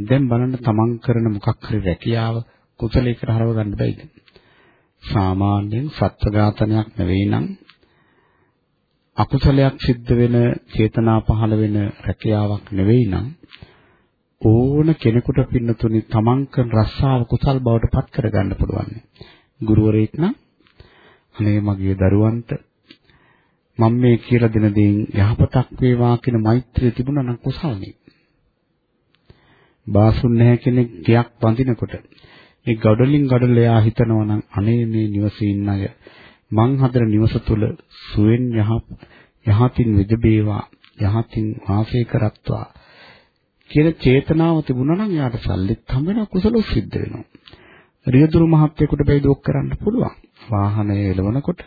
දැන් බලන්න තමන් කරන මොකක් හරි රැකියාව කුසලයකට හරව ගන්න බැයිද? සාමාන්‍යයෙන් සත්ව ඝාතනයක් නෙවෙයි නම් අකුසලයක් සිද්ධ වෙන චේතනා පහළ වෙන රැකියාවක් නෙවෙයි නම් ඕන කෙනෙකුට පින්නතුනි තමන් කරන රස්සාව කුසල් බවට පත් කරගන්න පුළුවන්. ගුරුවරයෙක් නම් අනේ මගේ දරුවන්ට මම මේ කියලා දෙන දේෙන් යහපතක් වේවා කියන මෛත්‍රිය තිබුණා නම් කුසල්නේ. බාසුන් නැහැ කෙනෙක් ගයක් බඳිනකොට ඒ ගඩොලින් ගඩොල එයා හිතනවා නම් අනේ මේ නිවසේ ඉන්න අය මං හදන නිවස තුල සුවෙන් යහ යහතින් විදබේවා යහතින් වාසය කරත්වා කියන චේතනාව තිබුණා නම් යාට සල්ලිත් හම්බ වෙනවා කුසල සිද්ධ වෙනවා. රියදුරු මහත්තයෙකුට බැයි දොක් කරන්න පුළුවන්. වාහනය එලවනකොට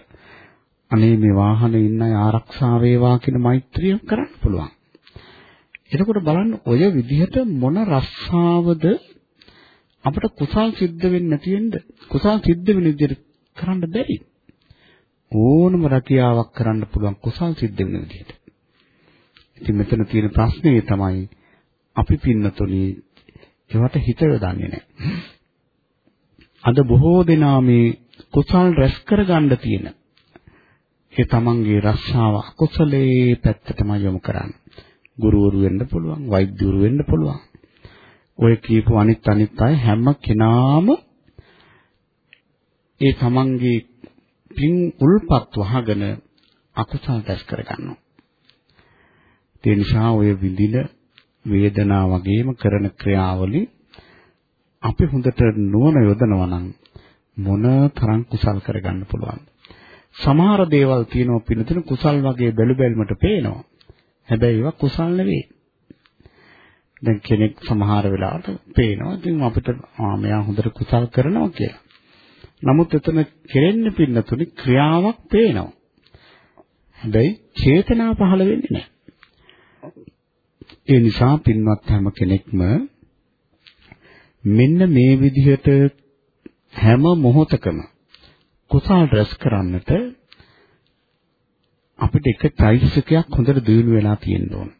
අනේ මේ වාහනේ ඉන්න අය ආරක්ෂා වේවා කියන මෛත්‍රිය කරන්න පුළුවන්. එතකොට බලන්න ඔය විදිහට මොන රස්සාවද අපිට කුසල් සිද්ධ වෙන්නේ නැති වෙන්න කුසල් සිද්ධ වෙන විදිහට කරන්න බැරි. ඕනම රැකියාවක් කරන්න පුළුවන් කුසල් සිද්ධ වෙන විදිහට. ඉතින් මෙතන තියෙන ප්‍රශ්නේ තමයි අපි පින්නතුනි ඒවට හිත යොදන්නේ නැහැ. අද බොහෝ දෙනා මේ කුසල් රැස් කරගන්න තියෙන ඒ තමන්ගේ රස්සාව අකුසලයේ පැත්තටම යොමු කරන්නේ. ගුරුවරු වෙන්න පුළුවන්, වෛද්‍යවරු වෙන්න පුළුවන්. ඔය කියපු අනිත් අනිත් අය හැම කෙනාම ඒ තමන්ගේ පින් උල්පත් වහගෙන අකුසල් රැස් කරගන්නවා. ඒ නිසා ඔය විඳින වේදනා වගේම කරන ක්‍රියාවලින් අපි හොඳට නුවණ යොදනවා නම් මොන තරම් කුසල් කරගන්න පුළුවන්ද? සමහර දේවල් තියෙනවා පිළිතුරු කුසල් වගේ බැලු බැලමට පේනවා. හැබැයි ඒවා කුසල් නෙවෙයි. දැන් කෙනෙක් සමහර වෙලාවට පේනවා ඉතින් අපිට මෙයා හොඳට කුසල් කරනවා කියලා. නමුත් එතන කෙරෙන්න පින්නතුනි ක්‍රියාවක් පේනවා. හැබැයි චේතනාව පහළ වෙන්නේ නැහැ. ඒ නිසා පින්වත් හැම කෙනෙක්ම මෙන්න මේ විදිහට හැම මොහොතකම කුසල් රැස් කරන්නට අපිට එක චෛතසිකයක් හොඳට දිනු වෙලා තියෙන්න ඕන.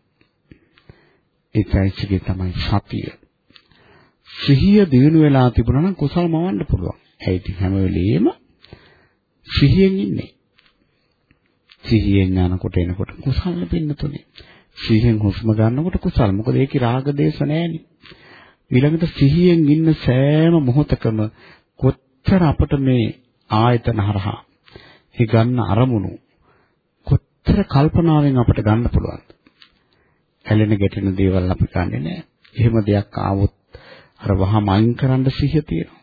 ඒ චෛතසිකය තමයි සතිය. සිහිය දිනු වෙලා තිබුණා නම් කුසල් මවන්න පුළුවන්. ඒ ඉතින් හැම වෙලෙම සිහියෙන් ඉන්නේ. සිහියෙන් යනකොට එනකොට කුසල් පින්නතුනේ. සිහියෙන් හුස්ම ගන්නකොට කුසල්. මොකද ඒකේ රාග දේශ නැහෙනේ. ඊළඟට සිහියෙන් ඉන්න සෑම මොහොතකම කොච්චර අපට මේ ආයතන හරහා ඒ ගන්න අරමුණු කොච්චර කල්පනාවෙන් අපට ගන්න පුළුවන්ද? ඇලෙන ගැටෙන දේවල් අපි ගන්නෙ නෑ. එහෙම දෙයක් ආවොත් අර වහම අයින් කරන්න සිහිය තියෙනවා.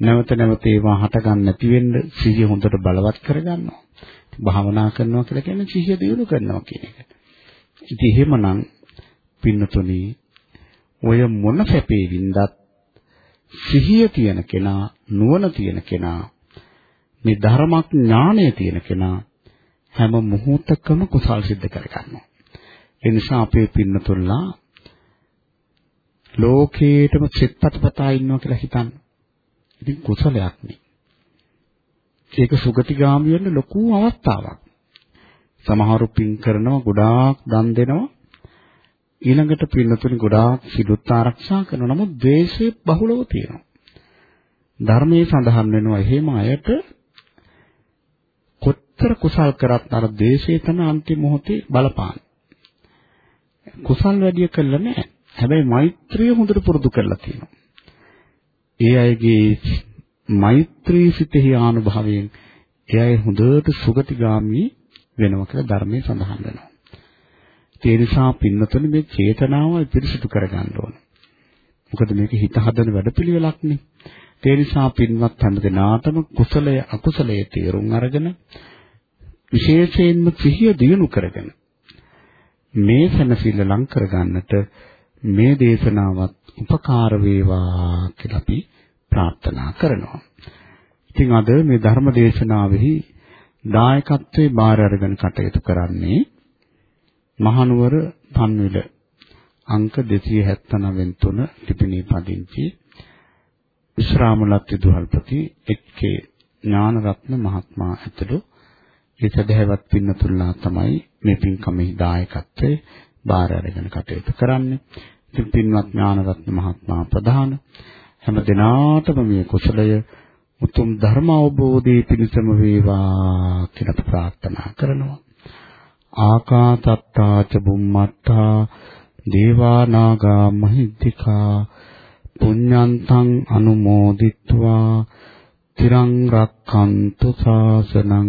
නැවත නැවත ඒවා හට ගන්න නැති වෙන්න සිහිය හොඳට බලවත් කරගන්නවා. භාවනා කරනවා කියලා කියන්නේ සිහිය දියුණු කරනවා කියන එක. ඉතින් එහෙමනම් පින්නතුනි ඔය මොන සැපේ වින්දත් සිහිය තියෙන කෙනා නුවණ තියෙන කෙනා මේ ධර්මඥානය තියෙන කෙනා හැම මොහොතකම කුසල් සිද්ධ කරගන්නවා. ඒ නිසා අපේ පින්නතුල්ලා ලෝකේටම සිත්පත්පතා ඉන්නවා කියලා හිතන්න. ඉතින් කුසලයක් නේ. ඒක සුගතිගාමි වෙන්න ලොකු අවස්ථාවක්. සමහරු පින් කරනවා ගොඩාක් දන් දෙනවා ඊළඟට පින්නතුනි ගොඩාක් සිදුත් ආරක්ෂා කරනවා නමුත් ද්වේෂය බහුලව තියෙනවා ධර්මයේ සඳහන් වෙනවා එහෙම අයට කොතර කුසල් කරත් අර ද්වේෂය තමයි අන්තිම මොහොතේ බලපාන කුසල් වැඩි කළා නෑ හැබැයි මෛත්‍රිය හොඳට පුරුදු කරලා තියෙනවා ඒ අයගේ මෛත්‍රී සිතෙහි ආනුභවයෙන් ඒ අය හොඳට සුගතිගාමී වෙනවා කියලා ධර්මයේ සඳහන් වෙනවා. ඒ නිසා පින්නතුනි මේ චේතනාව පිරිසිදු කරගන්න ඕන. මොකද මේක හිත හදන වැඩපිළිවෙලක්නේ. ඒ නිසා පින්වත් හැමදෙනාටම කුසලය අකුසලයේ තේරුම් අරගෙන විශේෂයෙන්ම සිහිය දියුණු කරගෙන මේ සැනසෙල්ල ලං කරගන්නට මේ දේශනාවත් උපකාර වේවා කියලා අපි ප්‍රාර්ථනා කරනවා. ඉතින් අද මේ ධර්ම දේශනාවෙහි දායකත්වයේ බාර අරගෙන කටයුතු කරන්නේ මහනුවර පන්විල අංක 279 3 ලිපිණී පදිංචි විශ්‍රාමලත් විදුහල්පති එච්.කේ ඥානරත්න මහත්මයා ඇතුළු ඒ සදහැවත් පින්නතුල්ලා තමයි මේ පින්කමෙහි දායකත්වයේ බාර අරගෙන කටයුතු කරන්නේ. ඉතින් පින්වත් ඥානරත්න මහත්මයා ප්‍රධාන හැම දිනාටම මේ කුසලය උතුම් ධර්ම අවබෝධයේ පිණසම වේවා කියලා ප්‍රාර්ථනා කරනවා. ආකාතත්තා ච බුම්මත්තා දේවා නාග මහිද්దికා පුඤ්ඤන්තං අනුමෝදිත්වා තිරං රක්ඛන්තු ශාසනං